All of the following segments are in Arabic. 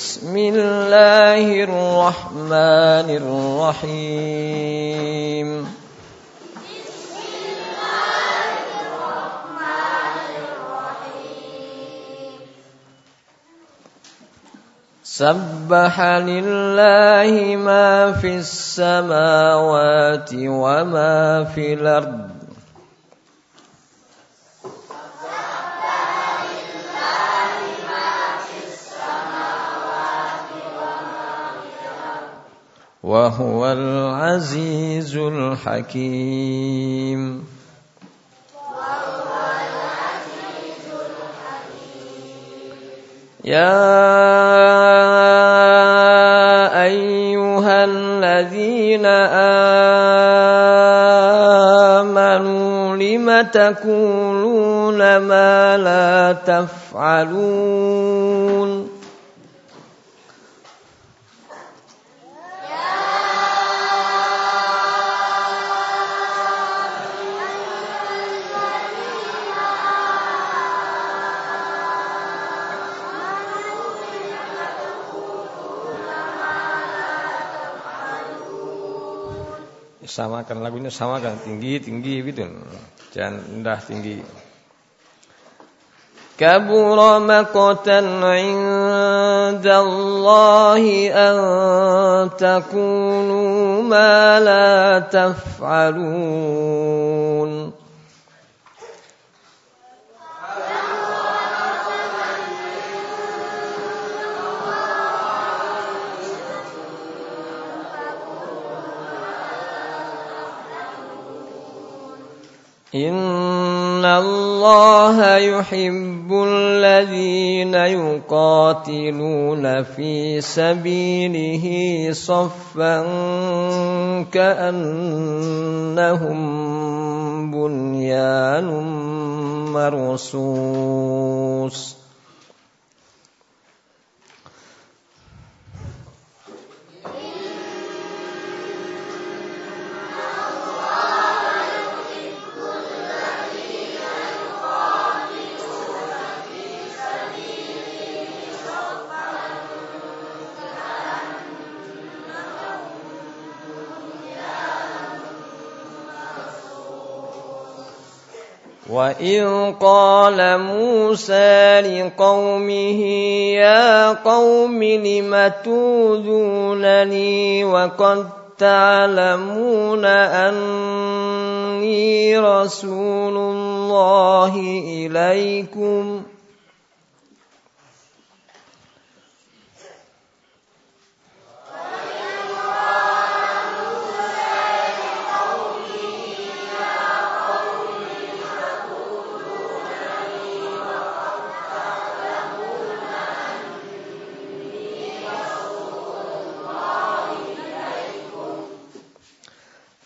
بسم الله الرحمن الرحيم. سبح لله ما في السماوات وما في الأرض. وهو العزيز الحكيم. يا أيها الذين آمنوا لم تقولون ما لا تفعلون؟ samakan lagunya samakan tinggi tinggi gitu jangan rendah tinggi كبر مقتا عند الله أن تكونوا ما لا تفعلون إن الله يحب الذين يقاتلون في سبيله صفا كأنهم بنيان مرصوص وإذ قال موسى لقومه يا قوم لم توذونني وقد تعلمون أني رسول الله إليكم ۖ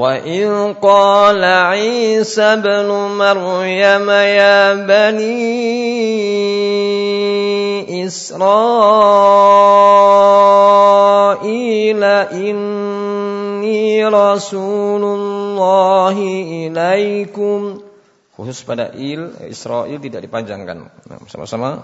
وإذ قال عيسى ابن مريم يا بني إسرائيل إني رسول الله إليكم khusus pada il Israel tidak dipanjangkan. Nah, sama-sama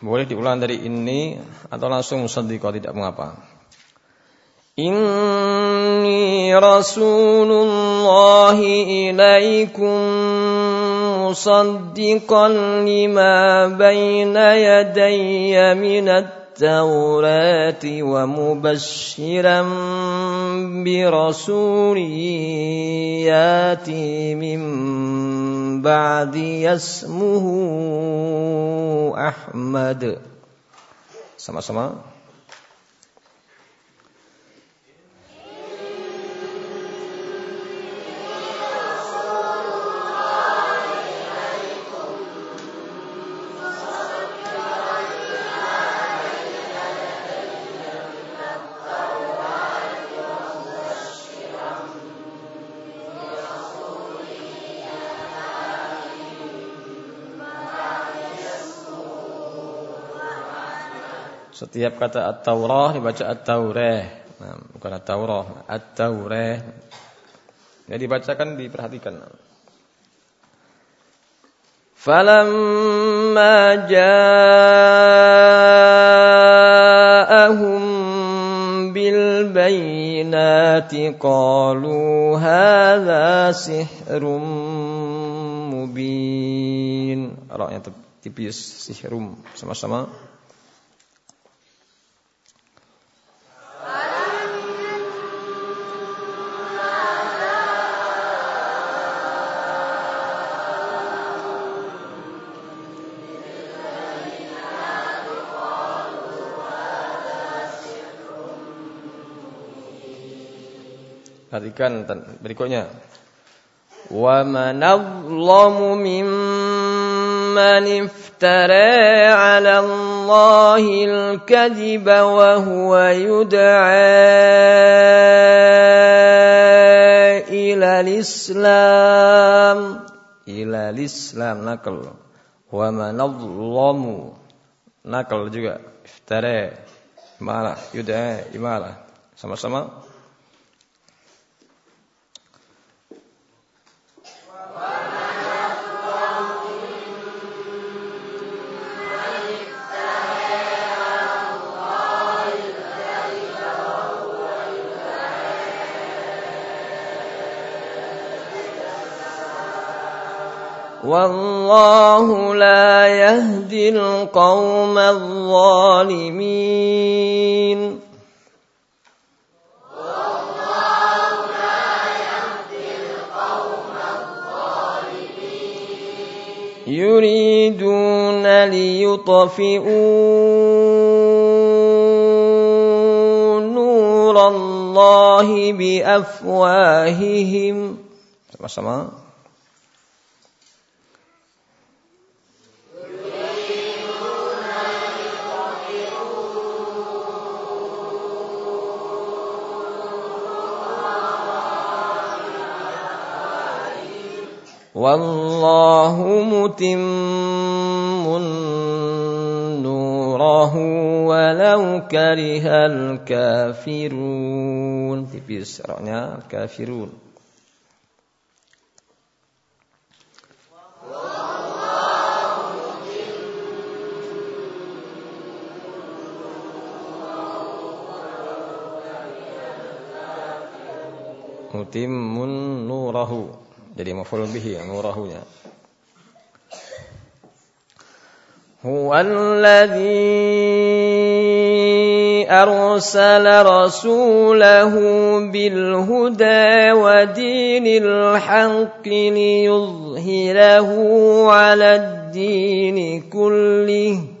Boleh diulang dari ini atau langsung musaddiqah tidak mengapa. Inni Rasulullah ilaikum مصدقا لما بين يدي من التوراة ومبشرا برسول ياتي من بعد اسمه أحمد. sama-sama Setiap kata at-taurah dibaca at-taureh. Nah, bukan at-taurah, at-taureh. Ya dibacakan diperhatikan. Falamma ja'ahum bil bayinati qalu hadza sihrum mubin. Ra'nya tipis sihrum sama-sama Perhatikan berikutnya. Wa man adlamu mimman iftara 'ala Allahi al-kadhiba wa huwa yud'a ila al-islam ila al-islam nakal. Wa man adlamu nakal juga iftara imalah yud'a imalah sama-sama والله لا يهدي القوم الظالمين. يريدون ليطفئوا نور الله بأفواههم. والله متم نوره ولو كره الكافرون. تبي الكافرون مُتِمٌّ نُورَهُ jadi maf'ul bihi nurahunya هو الذي أرسل رسوله بالهدى ودين الحق ليظهره على الدين كله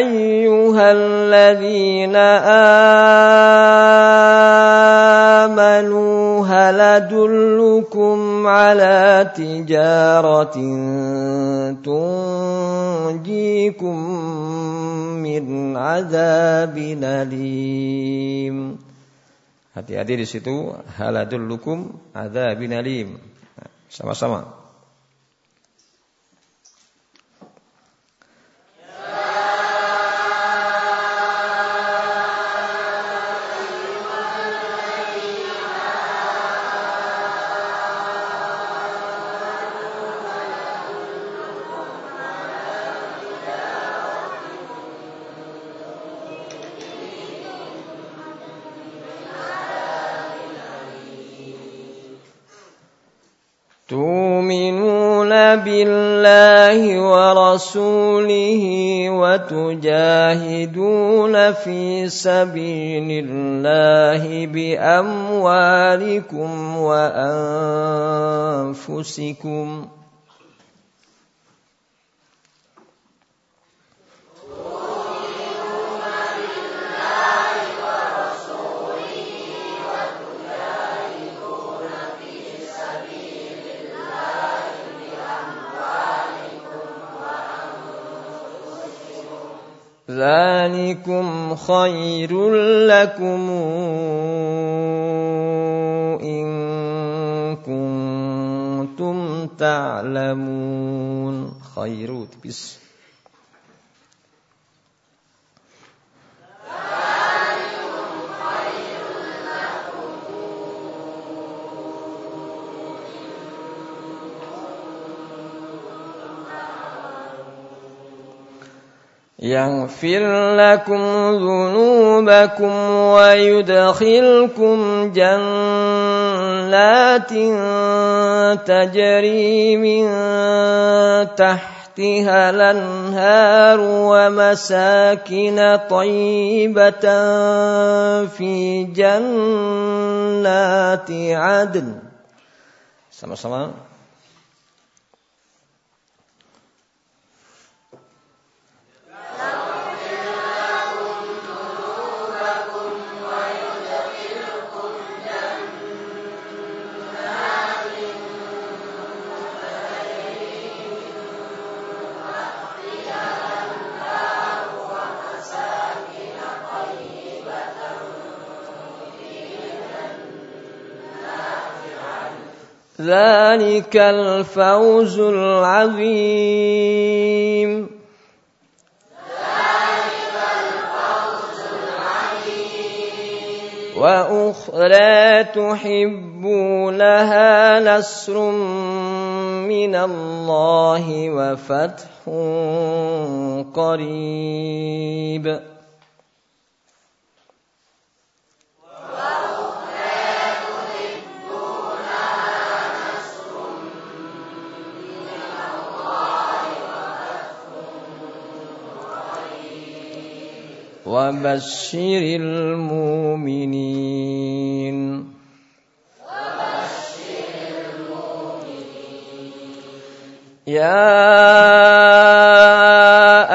أيها الذين آمنوا هل أدلكم على تجارة تنجيكم من عذاب أليم Hati-hati di situ haladullukum adzabin alim. Sama-sama. بالله ورسوله وتجاهدون في سبيل الله بأموالكم وأنفسكم ذلكم خير لكم إن كنتم تعلمون. خير. بس يغفر لكم ذنوبكم ويدخلكم جنات تجري من تحتها الأنهار ومساكن طيبة في جنات عدن. Sama-sama. ذلك الفوز العظيم. وأخرى تحبونها نصر من الله وفتح قريب. وبشر المؤمنين. يا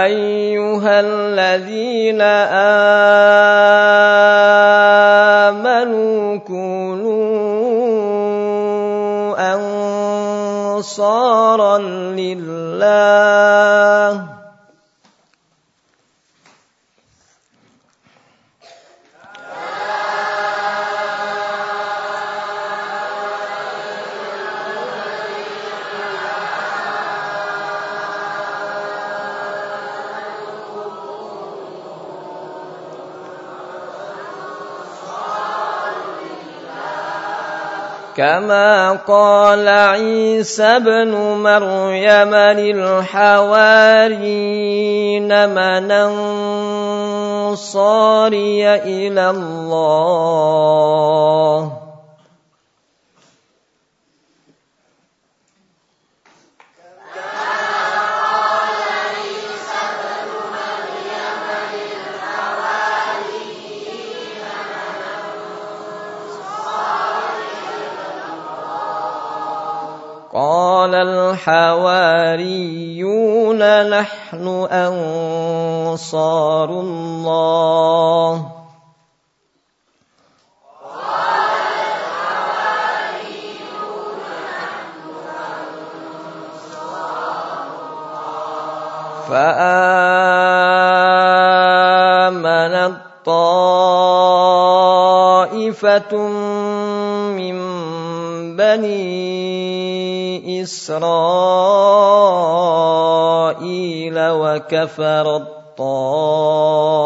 أيها الذين آمنوا كونوا أنصارا لله كما قال عيسى ابن مريم للحواريين من أنصاري إلى الله. قال الحواريون نحن أنصار الله. فآمنت طائفة من بني إسرائيل وكفرت طائفة